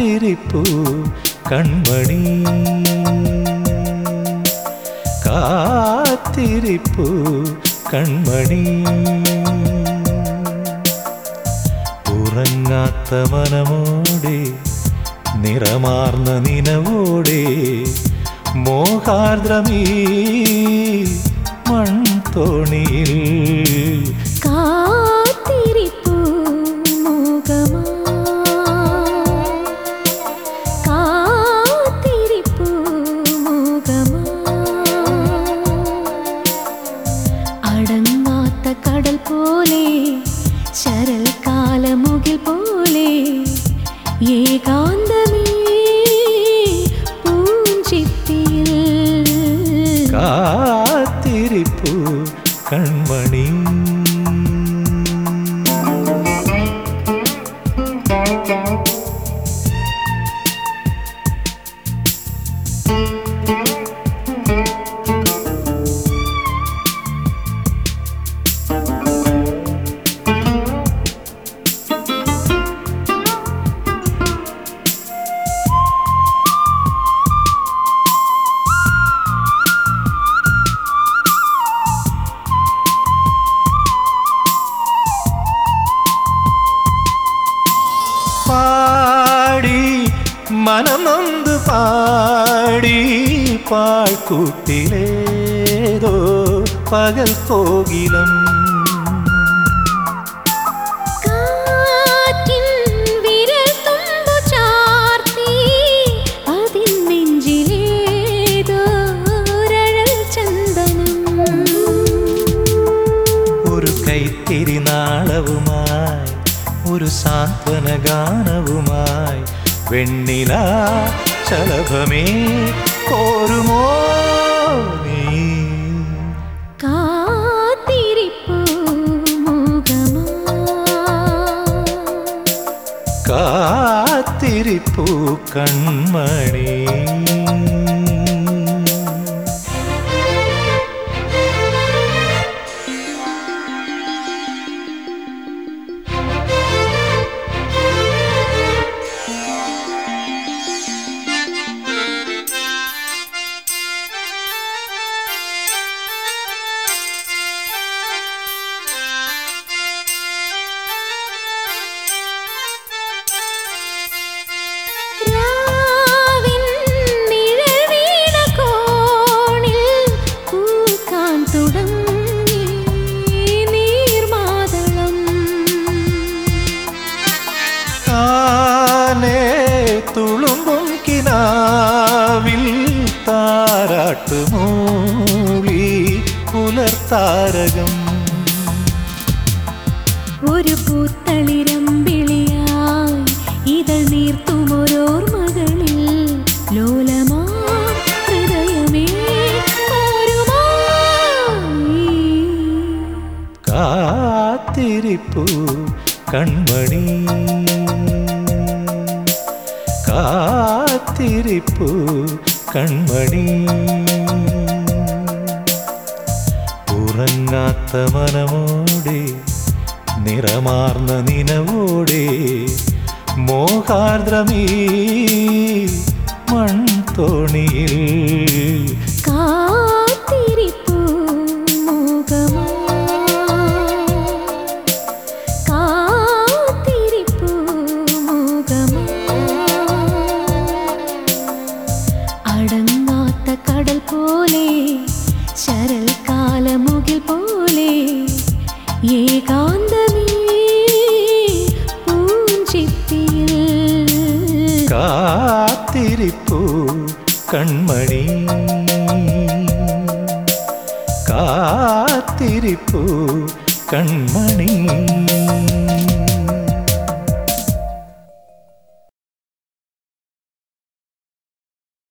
കാത്തിരിപ്പു കൺമണി. കാത്തിരിപ്പു കൺമണി. ഉറങ്ങാത്ത മനമോടെ നിറമാർന്ന നിനവോടെ മോഹാർദ്രമീ മൺതോണിയിൽ കാത്തിരിപ്പൂ അടങ്ങാത്ത കടൽ പോലെ ശരൽ കാലമുകിൽ പോലെ മനമൊന്ത് പാടി പാഴ്ക്കൂട്ടിലേതോ പകൽ കോകിലം കാറ്റിൻ വിരൽ തുമ്പു അതിൻ നെഞ്ചിലേതോ ഒരഴൽ ചന്ദനം. ഒരു കൈത്തിരി ഒരു സാന്ത്വന ഗാനവുമായി വെണ്ണില ശലഭമേ കോരുമോ നീ? കാത്തിരിപ്പൂ കൺമണി. താനേ തുളുമ്പും കിനാവിൽ താരാട്ടുമൂളി പുലർത്താരകം ഒരു പൂത്തളിരമ്പിളിയായി ഇതൾ നീർത്തുമൊരോർമകളിൽ ലോലമാ ഹൃദയമേ? കാത്തിരിപ്പു കൺമണി കാത്തിരിപ്പു കൺമണി. ഉറങ്ങാത്ത മനമോടെ നിറമാർന്ന നിനവോടെ മോഹാർദ്രമീ. പോലെ ശരൽ കാലമുകിൽ പോലെ ഏകാന്തമേ പൂഞ്ചിത്തിയിൽ കാത്തിരിപ്പു കൺമണി. കാത്തിരിപ്പൂ കൺമണി.